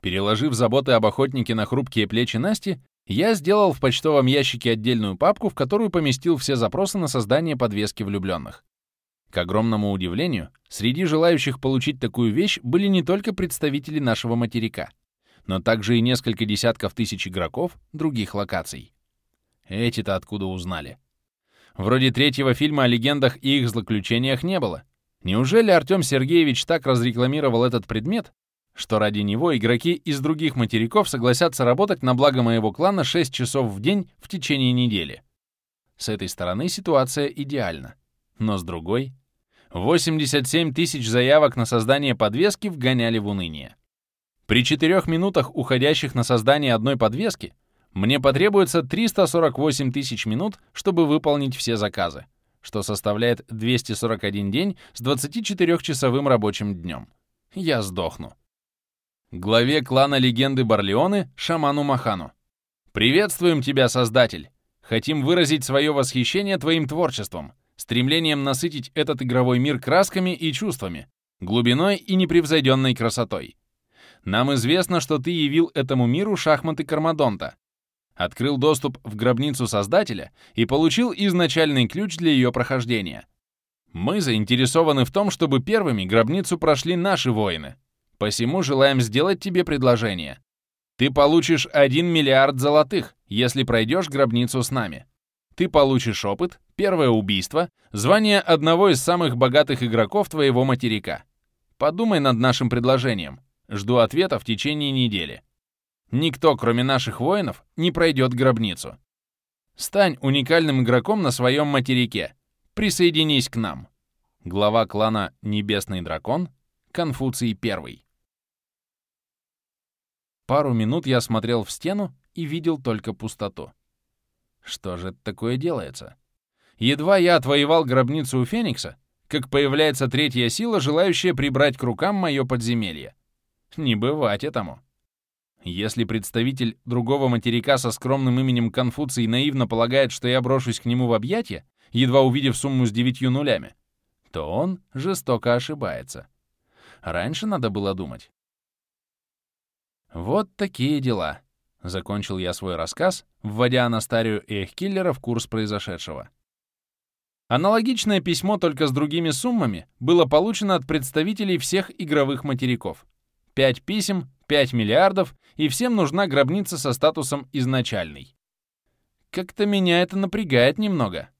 Переложив заботы об охотнике на хрупкие плечи Насти, я сделал в почтовом ящике отдельную папку, в которую поместил все запросы на создание подвески влюбленных. К огромному удивлению, среди желающих получить такую вещь были не только представители нашего материка, но также и несколько десятков тысяч игроков других локаций. Эти-то откуда узнали? Вроде третьего фильма о легендах и их злоключениях не было. Неужели Артем Сергеевич так разрекламировал этот предмет, что ради него игроки из других материков согласятся работать на благо моего клана 6 часов в день в течение недели? С этой стороны ситуация идеальна. Но с другой, 87 тысяч заявок на создание подвески вгоняли в уныние. При четырех минутах, уходящих на создание одной подвески, мне потребуется 348 тысяч минут, чтобы выполнить все заказы, что составляет 241 день с 24-часовым рабочим днем. Я сдохну. Главе клана легенды Барлеоны, шаману Махану. «Приветствуем тебя, Создатель! Хотим выразить свое восхищение твоим творчеством, стремлением насытить этот игровой мир красками и чувствами, глубиной и непревзойденной красотой. Нам известно, что ты явил этому миру шахматы Кармадонта, открыл доступ в гробницу Создателя и получил изначальный ключ для ее прохождения. Мы заинтересованы в том, чтобы первыми гробницу прошли наши воины. Посему желаем сделать тебе предложение. Ты получишь 1 миллиард золотых, если пройдешь гробницу с нами. Ты получишь опыт, первое убийство, звание одного из самых богатых игроков твоего материка. Подумай над нашим предложением. Жду ответа в течение недели. Никто, кроме наших воинов, не пройдет гробницу. Стань уникальным игроком на своем материке. Присоединись к нам. Глава клана Небесный Дракон, Конфуций I. Пару минут я смотрел в стену и видел только пустоту. Что же это такое делается? Едва я отвоевал гробницу у Феникса, как появляется третья сила, желающая прибрать к рукам мое подземелье. Не бывать этому. Если представитель другого материка со скромным именем Конфуций наивно полагает, что я брошусь к нему в объятия, едва увидев сумму с девятью нулями, то он жестоко ошибается. Раньше надо было думать. Вот такие дела. Закончил я свой рассказ, вводя Анастарию и Эхкиллера в курс произошедшего. Аналогичное письмо, только с другими суммами, было получено от представителей всех игровых материков. Пять писем, 5 миллиардов, и всем нужна гробница со статусом «изначальный». Как-то меня это напрягает немного.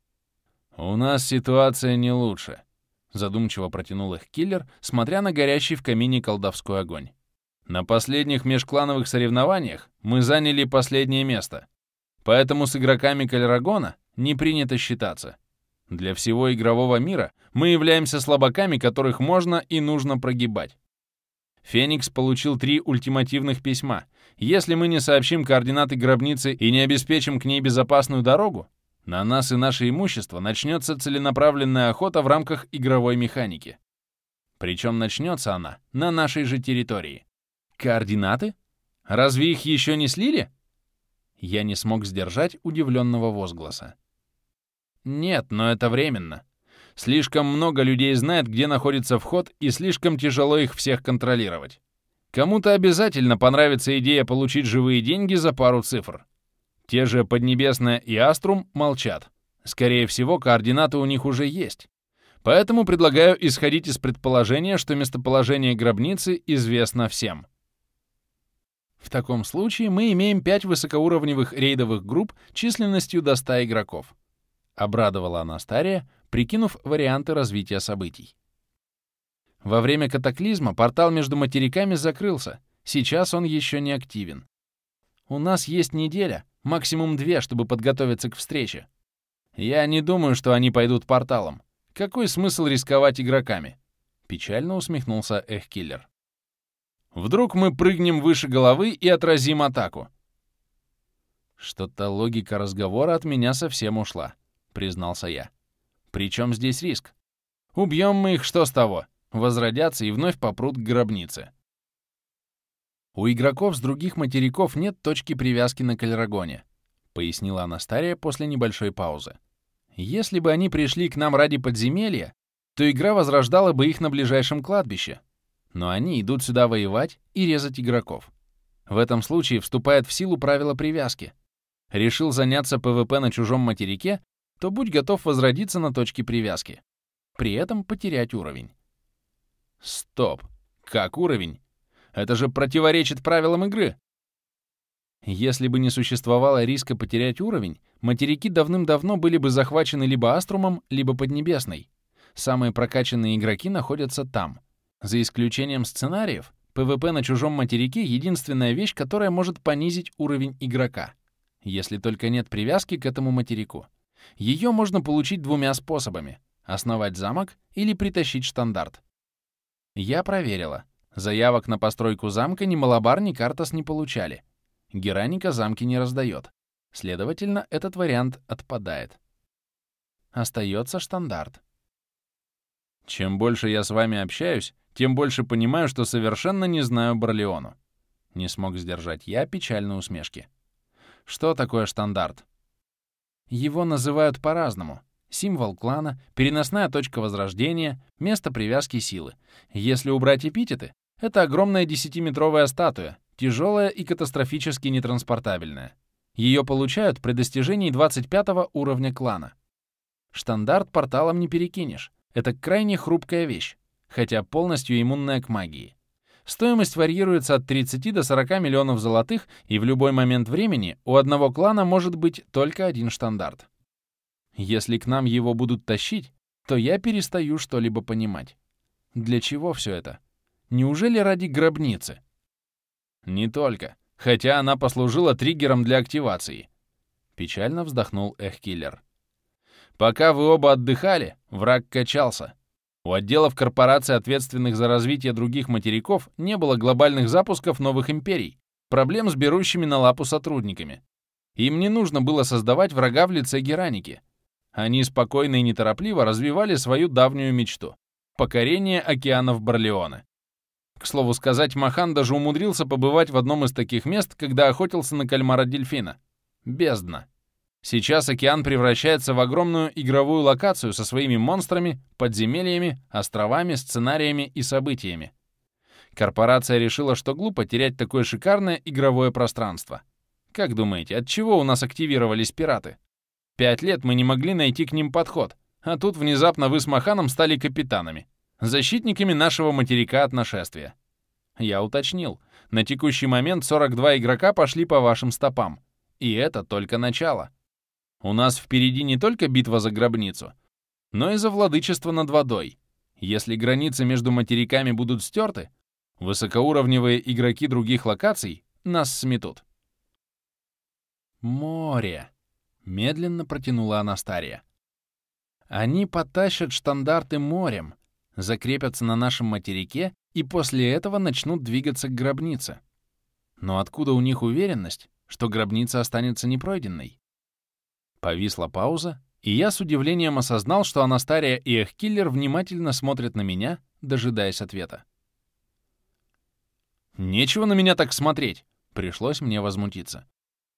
«У нас ситуация не лучше», — задумчиво протянул их киллер, смотря на горящий в камине колдовской огонь. На последних межклановых соревнованиях мы заняли последнее место, поэтому с игроками Кальрагона не принято считаться. Для всего игрового мира мы являемся слабаками, которых можно и нужно прогибать. Феникс получил три ультимативных письма. Если мы не сообщим координаты гробницы и не обеспечим к ней безопасную дорогу, на нас и наше имущество начнется целенаправленная охота в рамках игровой механики. Причем начнется она на нашей же территории. Координаты? Разве их еще не слили? Я не смог сдержать удивленного возгласа. Нет, но это временно. Слишком много людей знает, где находится вход, и слишком тяжело их всех контролировать. Кому-то обязательно понравится идея получить живые деньги за пару цифр. Те же Поднебесная и Аструм молчат. Скорее всего, координаты у них уже есть. Поэтому предлагаю исходить из предположения, что местоположение гробницы известно всем. В таком случае мы имеем пять высокоуровневых рейдовых групп численностью до 100 игроков. Обрадовала Анастария, прикинув варианты развития событий. Во время катаклизма портал между материками закрылся, сейчас он еще не активен. У нас есть неделя, максимум две, чтобы подготовиться к встрече. Я не думаю, что они пойдут порталом. Какой смысл рисковать игроками? Печально усмехнулся Эхкиллер. Вдруг мы прыгнем выше головы и отразим атаку. Что-то логика разговора от меня совсем ушла, признался я. Причем здесь риск? Убьем мы их, что с того? Возродятся и вновь попрут к гробнице. У игроков с других материков нет точки привязки на Кальрагоне, пояснила Анастария после небольшой паузы. Если бы они пришли к нам ради подземелья, то игра возрождала бы их на ближайшем кладбище. Но они идут сюда воевать и резать игроков. В этом случае вступает в силу правило привязки. Решил заняться ПВП на чужом материке, то будь готов возродиться на точке привязки. При этом потерять уровень. Стоп. Как уровень? Это же противоречит правилам игры. Если бы не существовало риска потерять уровень, материки давным-давно были бы захвачены либо Аструмом, либо Поднебесной. Самые прокачанные игроки находятся там. За исключением сценариев, ПВП на чужом материке — единственная вещь, которая может понизить уровень игрока. Если только нет привязки к этому материку. Ее можно получить двумя способами — основать замок или притащить штандарт. Я проверила. Заявок на постройку замка ни Малабар, ни Картас не получали. Гераника замки не раздает. Следовательно, этот вариант отпадает. Остается штандарт. Чем больше я с вами общаюсь, тем больше понимаю, что совершенно не знаю Барлеону. Не смог сдержать я печальной усмешки. Что такое штандарт? Его называют по-разному. Символ клана, переносная точка возрождения, место привязки силы. Если убрать эпитеты, это огромная десятиметровая статуя, тяжелая и катастрофически нетранспортабельная. Ее получают при достижении 25 уровня клана. Штандарт порталом не перекинешь. Это крайне хрупкая вещь, хотя полностью иммунная к магии. Стоимость варьируется от 30 до 40 миллионов золотых, и в любой момент времени у одного клана может быть только один штандарт. Если к нам его будут тащить, то я перестаю что-либо понимать. Для чего все это? Неужели ради гробницы? Не только, хотя она послужила триггером для активации. Печально вздохнул Эхкиллер. Пока вы оба отдыхали, враг качался. У отделов корпораций, ответственных за развитие других материков, не было глобальных запусков новых империй, проблем с берущими на лапу сотрудниками. Им не нужно было создавать врага в лице Гераники. Они спокойно и неторопливо развивали свою давнюю мечту — покорение океанов Барлеона. К слову сказать, Махан даже умудрился побывать в одном из таких мест, когда охотился на кальмара-дельфина. Бездна. Сейчас океан превращается в огромную игровую локацию со своими монстрами, подземельями, островами, сценариями и событиями. Корпорация решила, что глупо терять такое шикарное игровое пространство. Как думаете, от чего у нас активировались пираты? Пять лет мы не могли найти к ним подход, а тут внезапно вы с Маханом стали капитанами, защитниками нашего материка от нашествия. Я уточнил, на текущий момент 42 игрока пошли по вашим стопам. И это только начало. У нас впереди не только битва за гробницу, но и за владычество над водой. Если границы между материками будут стерты, высокоуровневые игроки других локаций нас сметут. «Море!» — медленно протянула Анастария. «Они потащат штандарты морем, закрепятся на нашем материке и после этого начнут двигаться к гробнице. Но откуда у них уверенность, что гробница останется непройденной? Повисла пауза, и я с удивлением осознал, что Анастария и Эхкиллер внимательно смотрят на меня, дожидаясь ответа. «Нечего на меня так смотреть!» Пришлось мне возмутиться.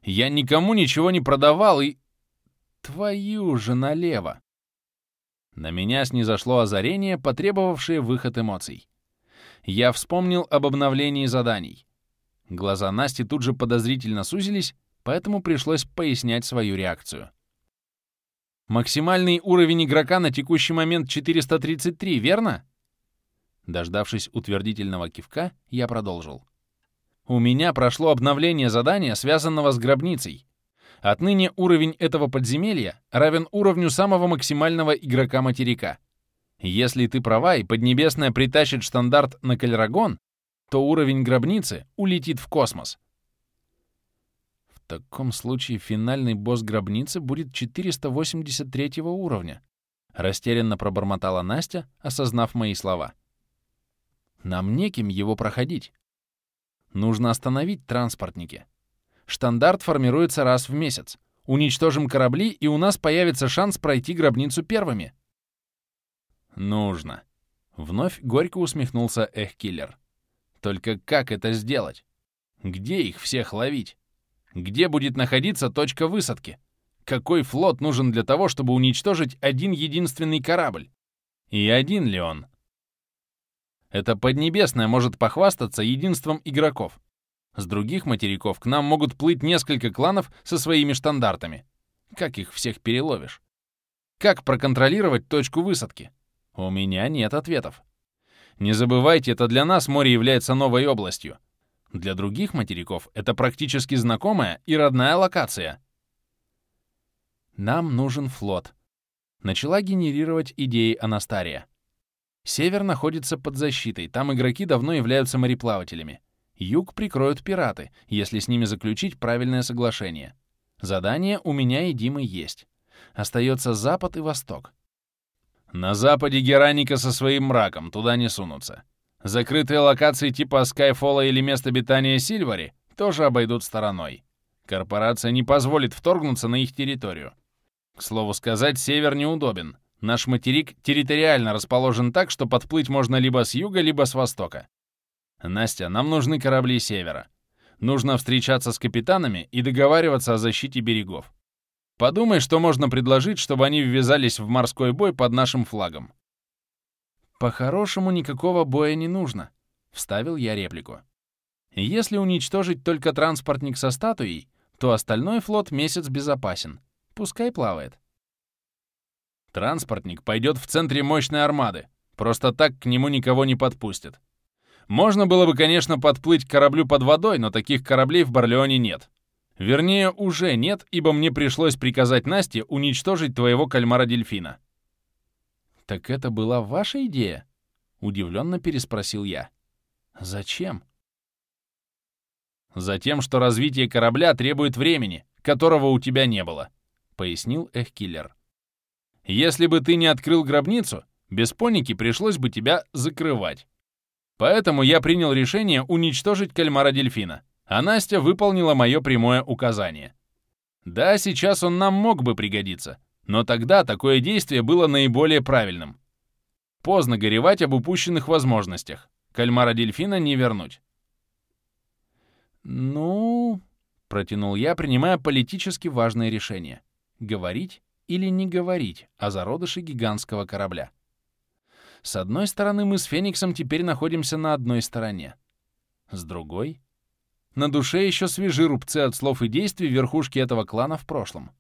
«Я никому ничего не продавал и...» «Твою же налево!» На меня снизошло озарение, потребовавшее выход эмоций. Я вспомнил об обновлении заданий. Глаза Насти тут же подозрительно сузились, поэтому пришлось пояснять свою реакцию. Максимальный уровень игрока на текущий момент 433, верно? Дождавшись утвердительного кивка, я продолжил. У меня прошло обновление задания, связанного с гробницей. Отныне уровень этого подземелья равен уровню самого максимального игрока материка. Если ты права и Поднебесная притащит стандарт на Кальрагон, то уровень гробницы улетит в космос. В таком случае финальный босс гробницы будет 483 уровня. Растерянно пробормотала Настя, осознав мои слова. Нам неким его проходить. Нужно остановить транспортники. Штандарт формируется раз в месяц. Уничтожим корабли, и у нас появится шанс пройти гробницу первыми. Нужно. Вновь горько усмехнулся Эхкиллер. Только как это сделать? Где их всех ловить? Где будет находиться точка высадки? Какой флот нужен для того, чтобы уничтожить один единственный корабль? И один ли он? Это Поднебесная может похвастаться единством игроков. С других материков к нам могут плыть несколько кланов со своими штандартами. Как их всех переловишь? Как проконтролировать точку высадки? У меня нет ответов. Не забывайте, это для нас море является новой областью. Для других материков это практически знакомая и родная локация. Нам нужен флот. Начала генерировать идеи Анастария. Север находится под защитой, там игроки давно являются мореплавателями. Юг прикроют пираты, если с ними заключить правильное соглашение. Задание у меня и Димы есть. Остается запад и восток. На западе Гераника со своим мраком, туда не сунутся. Закрытые локации типа Скайфолла или мест обитания Сильвари тоже обойдут стороной. Корпорация не позволит вторгнуться на их территорию. К слову сказать, север неудобен. Наш материк территориально расположен так, что подплыть можно либо с юга, либо с востока. Настя, нам нужны корабли севера. Нужно встречаться с капитанами и договариваться о защите берегов. Подумай, что можно предложить, чтобы они ввязались в морской бой под нашим флагом. «По-хорошему никакого боя не нужно», — вставил я реплику. «Если уничтожить только транспортник со статуей, то остальной флот месяц безопасен. Пускай плавает». Транспортник пойдет в центре мощной армады. Просто так к нему никого не подпустят. Можно было бы, конечно, подплыть к кораблю под водой, но таких кораблей в Барлеоне нет. Вернее, уже нет, ибо мне пришлось приказать Насте уничтожить твоего кальмара-дельфина. «Так это была ваша идея?» — удивленно переспросил я. «Зачем?» «Затем, что развитие корабля требует времени, которого у тебя не было», — пояснил Эхкиллер. «Если бы ты не открыл гробницу, без поники пришлось бы тебя закрывать. Поэтому я принял решение уничтожить кальмара-дельфина, а Настя выполнила мое прямое указание. Да, сейчас он нам мог бы пригодиться, но тогда такое действие было наиболее правильным. Поздно горевать об упущенных возможностях. Кальмара-дельфина не вернуть. «Ну...» — протянул я, принимая политически важное решение. Говорить или не говорить о зародыше гигантского корабля. С одной стороны, мы с Фениксом теперь находимся на одной стороне. С другой... На душе еще свежи рубцы от слов и действий верхушки этого клана в прошлом.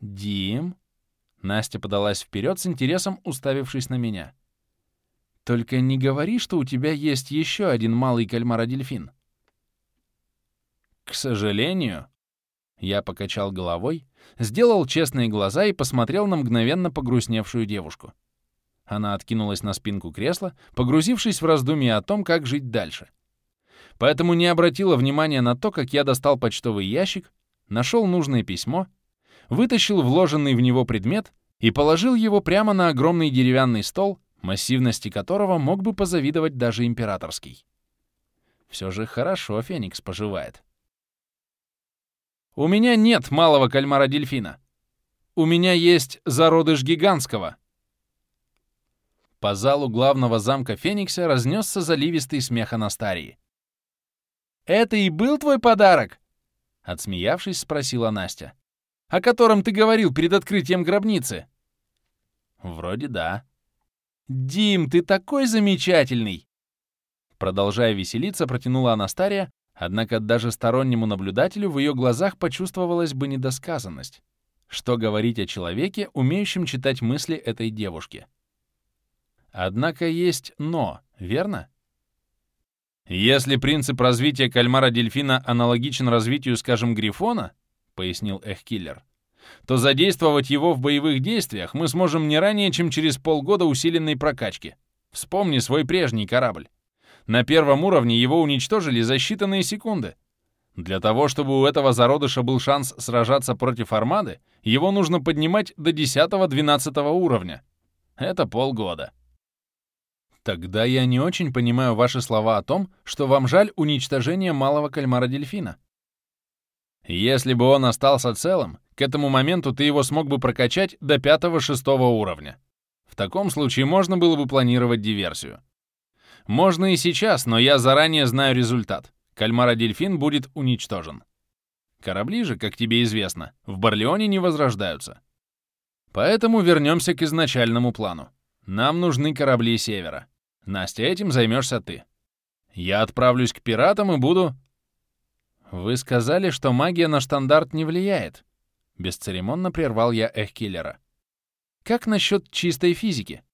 «Дим?» Настя подалась вперед с интересом, уставившись на меня. «Только не говори, что у тебя есть еще один малый кальмара-дельфин». «К сожалению...» Я покачал головой, сделал честные глаза и посмотрел на мгновенно погрустневшую девушку. Она откинулась на спинку кресла, погрузившись в раздумья о том, как жить дальше. Поэтому не обратила внимания на то, как я достал почтовый ящик, нашел нужное письмо — вытащил вложенный в него предмет и положил его прямо на огромный деревянный стол, массивности которого мог бы позавидовать даже императорский. Все же хорошо Феникс поживает. У меня нет малого кальмара-дельфина. У меня есть зародыш гигантского. По залу главного замка Феникса разнесся заливистый смех Анастарии. «Это и был твой подарок?» Отсмеявшись, спросила Настя о котором ты говорил перед открытием гробницы?» «Вроде да». «Дим, ты такой замечательный!» Продолжая веселиться, протянула Анастария, однако даже стороннему наблюдателю в ее глазах почувствовалась бы недосказанность. Что говорить о человеке, умеющем читать мысли этой девушки? Однако есть «но», верно? Если принцип развития кальмара-дельфина аналогичен развитию, скажем, грифона, пояснил Эхкиллер, то задействовать его в боевых действиях мы сможем не ранее, чем через полгода усиленной прокачки. Вспомни свой прежний корабль. На первом уровне его уничтожили за считанные секунды. Для того, чтобы у этого зародыша был шанс сражаться против армады, его нужно поднимать до 10-12 уровня. Это полгода. Тогда я не очень понимаю ваши слова о том, что вам жаль уничтожения малого кальмара-дельфина. Если бы он остался целым, к этому моменту ты его смог бы прокачать до пятого-шестого уровня. В таком случае можно было бы планировать диверсию. Можно и сейчас, но я заранее знаю результат. Кальмара-дельфин будет уничтожен. Корабли же, как тебе известно, в Барлеоне не возрождаются. Поэтому вернемся к изначальному плану. Нам нужны корабли Севера. Настя, этим займешься ты. Я отправлюсь к пиратам и буду «Вы сказали, что магия на штандарт не влияет», — бесцеремонно прервал я Эхкиллера. «Как насчет чистой физики?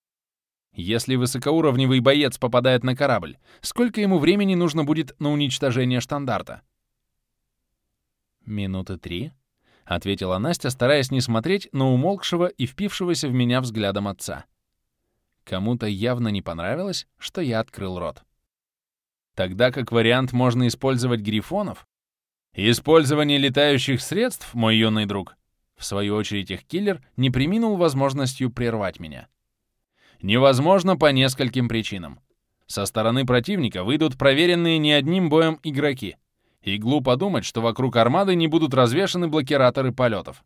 Если высокоуровневый боец попадает на корабль, сколько ему времени нужно будет на уничтожение штандарта?» «Минуты три», — ответила Настя, стараясь не смотреть на умолкшего и впившегося в меня взглядом отца. Кому-то явно не понравилось, что я открыл рот. Тогда как вариант можно использовать грифонов, Использование летающих средств, мой юный друг, в свою очередь их киллер не приминул возможностью прервать меня. Невозможно по нескольким причинам. Со стороны противника выйдут проверенные не одним боем игроки. И глупо думать, что вокруг армады не будут развешаны блокираторы полетов.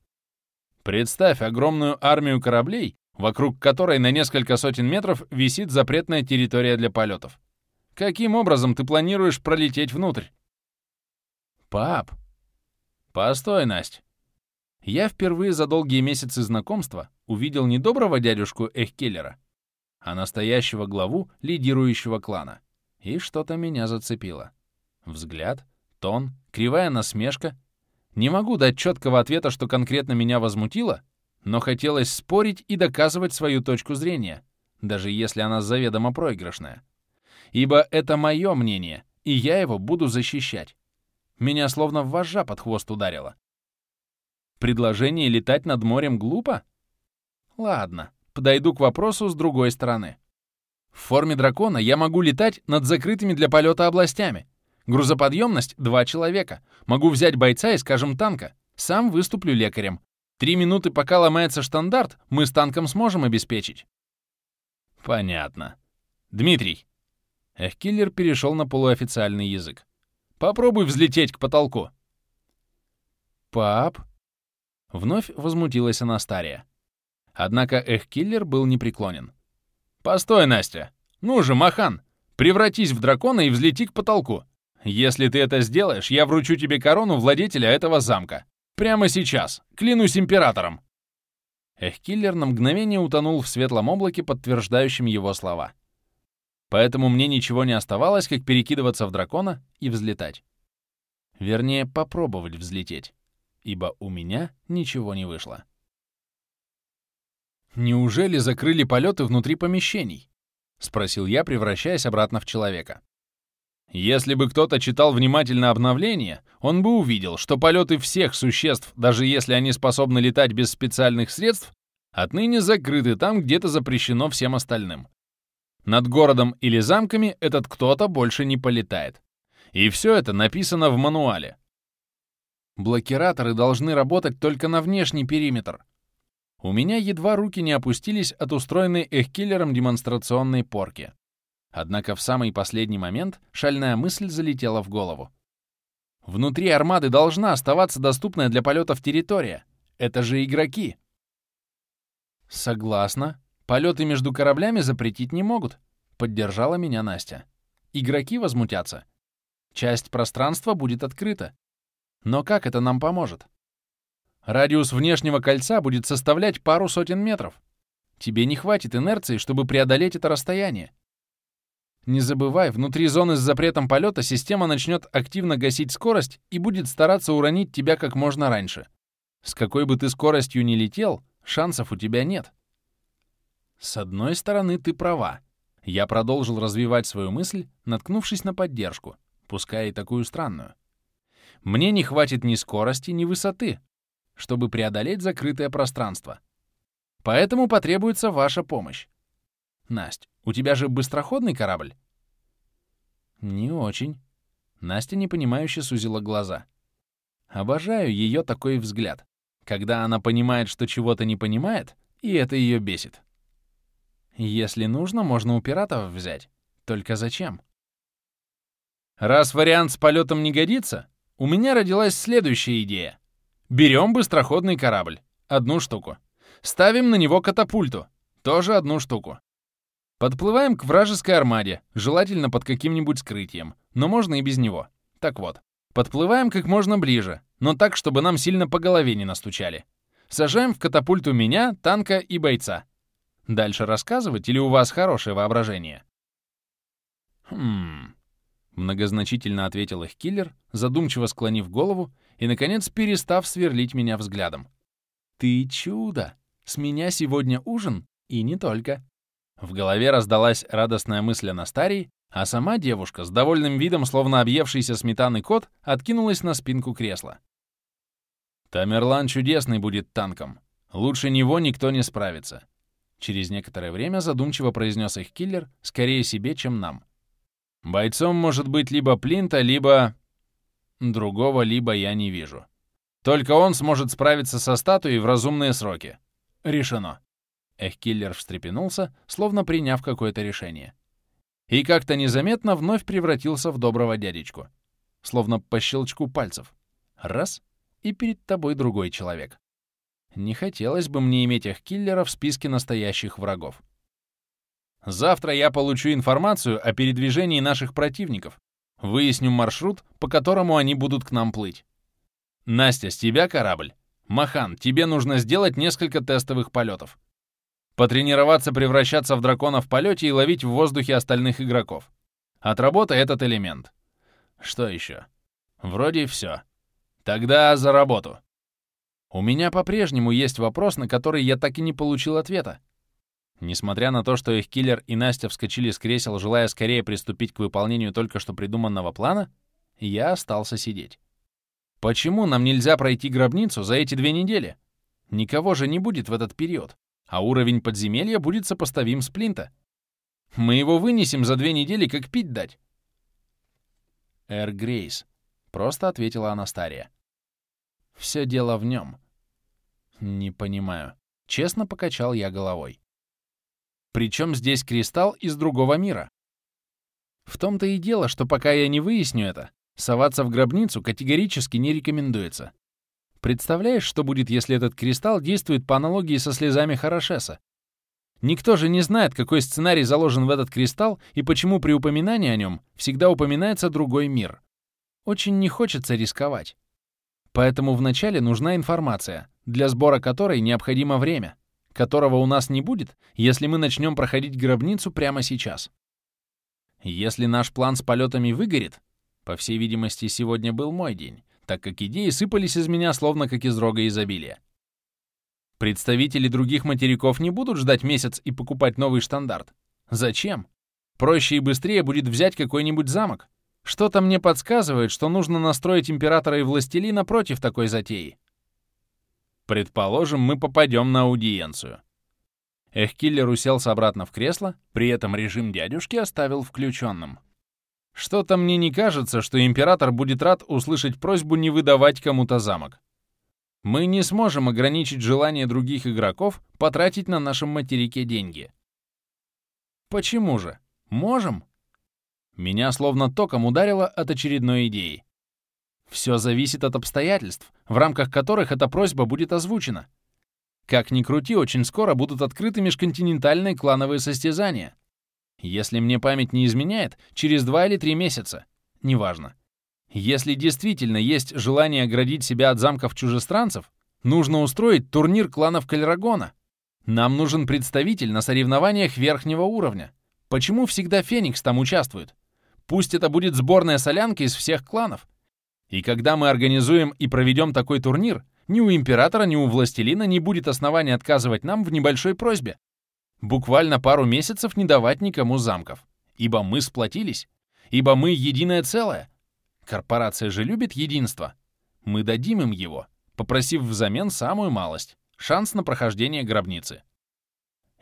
Представь огромную армию кораблей, вокруг которой на несколько сотен метров висит запретная территория для полетов. Каким образом ты планируешь пролететь внутрь? «Пап!» «Постой, Настя!» Я впервые за долгие месяцы знакомства увидел не доброго дядюшку Эхкеллера, а настоящего главу лидирующего клана. И что-то меня зацепило. Взгляд, тон, кривая насмешка. Не могу дать четкого ответа, что конкретно меня возмутило, но хотелось спорить и доказывать свою точку зрения, даже если она заведомо проигрышная. Ибо это мое мнение, и я его буду защищать. Меня словно вожжа под хвост ударило. Предложение летать над морем глупо? Ладно, подойду к вопросу с другой стороны. В форме дракона я могу летать над закрытыми для полета областями. Грузоподъемность — два человека. Могу взять бойца и, скажем, танка. Сам выступлю лекарем. Три минуты, пока ломается штандарт, мы с танком сможем обеспечить. Понятно. Дмитрий. Эхкиллер перешел на полуофициальный язык. Попробуй взлететь к потолку. Пап? Вновь возмутилась Анастария. Однако Эхкиллер был непреклонен. «Постой, Настя! Ну же, Махан, превратись в дракона и взлети к потолку. Если ты это сделаешь, я вручу тебе корону владетеля этого замка. Прямо сейчас, клянусь императором!» Эхкиллер на мгновение утонул в светлом облаке, подтверждающем его слова. Поэтому мне ничего не оставалось, как перекидываться в дракона и взлетать. Вернее, попробовать взлететь, ибо у меня ничего не вышло. «Неужели закрыли полеты внутри помещений?» — спросил я, превращаясь обратно в человека. Если бы кто-то читал внимательно обновление, он бы увидел, что полеты всех существ, даже если они способны летать без специальных средств, отныне закрыты там, где-то запрещено всем остальным. Над городом или замками этот кто-то больше не полетает. И все это написано в мануале. Блокираторы должны работать только на внешний периметр. У меня едва руки не опустились от устроенной эхкиллером демонстрационной порки. Однако в самый последний момент шальная мысль залетела в голову. Внутри армады должна оставаться доступная для полетов территория. Это же игроки. Согласна, Полеты между кораблями запретить не могут, поддержала меня Настя. Игроки возмутятся. Часть пространства будет открыта. Но как это нам поможет? Радиус внешнего кольца будет составлять пару сотен метров. Тебе не хватит инерции, чтобы преодолеть это расстояние. Не забывай, внутри зоны с запретом полета система начнет активно гасить скорость и будет стараться уронить тебя как можно раньше. С какой бы ты скоростью ни летел, шансов у тебя нет. С одной стороны, ты права. Я продолжил развивать свою мысль, наткнувшись на поддержку, пускай и такую странную. Мне не хватит ни скорости, ни высоты, чтобы преодолеть закрытое пространство. Поэтому потребуется ваша помощь. Насть, у тебя же быстроходный корабль? Не очень. Настя непонимающе сузила глаза. Обожаю ее такой взгляд, когда она понимает, что чего-то не понимает, и это ее бесит. Если нужно, можно у пиратов взять. Только зачем? Раз вариант с полетом не годится, у меня родилась следующая идея. Берем быстроходный корабль. Одну штуку. Ставим на него катапульту. Тоже одну штуку. Подплываем к вражеской армаде, желательно под каким-нибудь скрытием, но можно и без него. Так вот, подплываем как можно ближе, но так, чтобы нам сильно по голове не настучали. Сажаем в катапульту меня, танка и бойца. Дальше рассказывать или у вас хорошее воображение? Хм... Многозначительно ответил их киллер, задумчиво склонив голову и, наконец, перестав сверлить меня взглядом. «Ты чудо! С меня сегодня ужин, и не только!» В голове раздалась радостная мысль о Настарии, а сама девушка, с довольным видом, словно объевшийся сметаны кот, откинулась на спинку кресла. «Тамерлан чудесный будет танком. Лучше него никто не справится», — через некоторое время задумчиво произнес их киллер, скорее себе, чем нам. «Бойцом может быть либо Плинта, либо...» Другого либо я не вижу. Только он сможет справиться со статуей в разумные сроки. Решено. Эхкиллер встрепенулся, словно приняв какое-то решение. И как-то незаметно вновь превратился в доброго дядечку. Словно по щелчку пальцев. Раз — и перед тобой другой человек. Не хотелось бы мне иметь Эхкиллера в списке настоящих врагов. Завтра я получу информацию о передвижении наших противников, выясню маршрут, по которому они будут к нам плыть. Настя, с тебя корабль. Махан, тебе нужно сделать несколько тестовых полетов. Потренироваться превращаться в дракона в полете и ловить в воздухе остальных игроков. Отработай этот элемент. Что еще? Вроде все. Тогда за работу. У меня по-прежнему есть вопрос, на который я так и не получил ответа. Несмотря на то, что их киллер и Настя вскочили с кресел, желая скорее приступить к выполнению только что придуманного плана, я остался сидеть. Почему нам нельзя пройти гробницу за эти две недели? Никого же не будет в этот период а уровень подземелья будет сопоставим с Плинта. Мы его вынесем за две недели, как пить дать. Эр Грейс, просто ответила Анастария. Все дело в нем. Не понимаю. Честно покачал я головой. Причем здесь кристалл из другого мира? В том-то и дело, что пока я не выясню это, соваться в гробницу категорически не рекомендуется. Представляешь, что будет, если этот кристалл действует по аналогии со слезами Хорошеса? Никто же не знает, какой сценарий заложен в этот кристалл и почему при упоминании о нем всегда упоминается другой мир. Очень не хочется рисковать. Поэтому вначале нужна информация, для сбора которой необходимо время, которого у нас не будет, если мы начнем проходить гробницу прямо сейчас. Если наш план с полетами выгорит, по всей видимости, сегодня был мой день, так как идеи сыпались из меня словно как из рога изобилия. Представители других материков не будут ждать месяц и покупать новый штандарт. Зачем? Проще и быстрее будет взять какой-нибудь замок. Что-то мне подсказывает, что нужно настроить императора и властелина против такой затеи. Предположим, мы попадем на аудиенцию. Эхкиллер уселся обратно в кресло, при этом режим дядюшки оставил включенным. Что-то мне не кажется, что император будет рад услышать просьбу не выдавать кому-то замок. Мы не сможем ограничить желание других игроков потратить на нашем материке деньги. Почему же? Можем? Меня словно током ударило от очередной идеи. Все зависит от обстоятельств, в рамках которых эта просьба будет озвучена. Как ни крути, очень скоро будут открыты межконтинентальные клановые состязания. Если мне память не изменяет, через два или три месяца. Неважно. Если действительно есть желание оградить себя от замков чужестранцев, нужно устроить турнир кланов Кальрагона. Нам нужен представитель на соревнованиях верхнего уровня. Почему всегда Феникс там участвует? Пусть это будет сборная солянка из всех кланов. И когда мы организуем и проведем такой турнир, ни у Императора, ни у Властелина не будет основания отказывать нам в небольшой просьбе. Буквально пару месяцев не давать никому замков. Ибо мы сплотились. Ибо мы единое целое. Корпорация же любит единство. Мы дадим им его, попросив взамен самую малость — шанс на прохождение гробницы.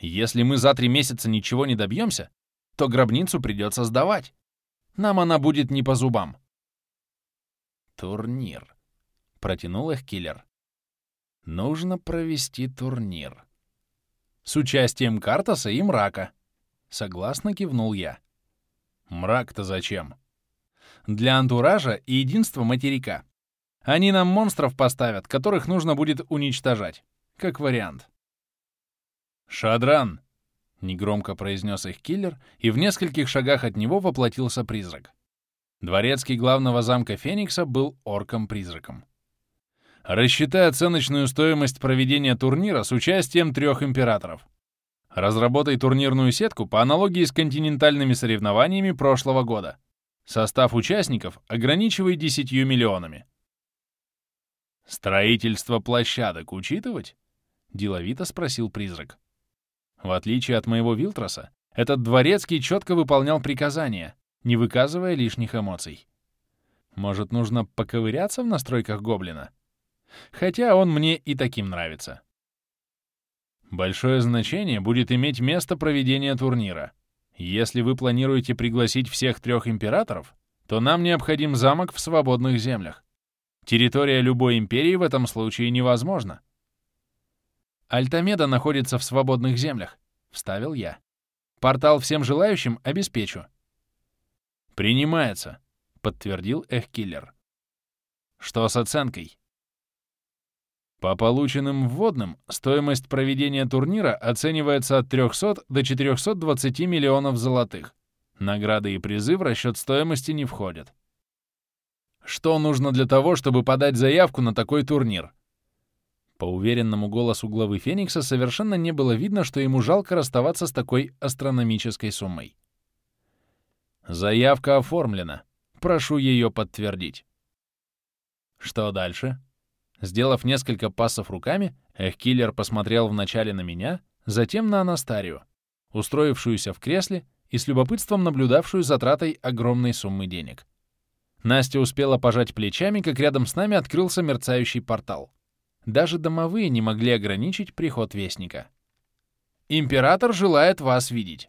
Если мы за три месяца ничего не добьемся, то гробницу придется сдавать. Нам она будет не по зубам. Турнир. Протянул их киллер. Нужно провести турнир с участием Картаса и Мрака. Согласно кивнул я. Мрак-то зачем? Для антуража и единства материка. Они нам монстров поставят, которых нужно будет уничтожать. Как вариант. «Шадран!» — негромко произнес их киллер, и в нескольких шагах от него воплотился призрак. Дворецкий главного замка Феникса был орком-призраком. Рассчитай оценочную стоимость проведения турнира с участием трех императоров. Разработай турнирную сетку по аналогии с континентальными соревнованиями прошлого года. Состав участников ограничивай 10 миллионами. «Строительство площадок учитывать?» — деловито спросил призрак. В отличие от моего Вилтроса, этот дворецкий четко выполнял приказания, не выказывая лишних эмоций. Может, нужно поковыряться в настройках гоблина? Хотя он мне и таким нравится. Большое значение будет иметь место проведения турнира. Если вы планируете пригласить всех трех императоров, то нам необходим замок в свободных землях. Территория любой империи в этом случае невозможна. Альтамеда находится в свободных землях, — вставил я. Портал всем желающим обеспечу. Принимается, — подтвердил Эхкиллер. Что с оценкой? По полученным вводным, стоимость проведения турнира оценивается от 300 до 420 миллионов золотых. Награды и призы в расчет стоимости не входят. Что нужно для того, чтобы подать заявку на такой турнир? По уверенному голосу главы Феникса совершенно не было видно, что ему жалко расставаться с такой астрономической суммой. Заявка оформлена. Прошу ее подтвердить. Что дальше? Сделав несколько пассов руками, Эхкиллер посмотрел вначале на меня, затем на Анастарию, устроившуюся в кресле и с любопытством наблюдавшую за тратой огромной суммы денег. Настя успела пожать плечами, как рядом с нами открылся мерцающий портал. Даже домовые не могли ограничить приход Вестника. «Император желает вас видеть».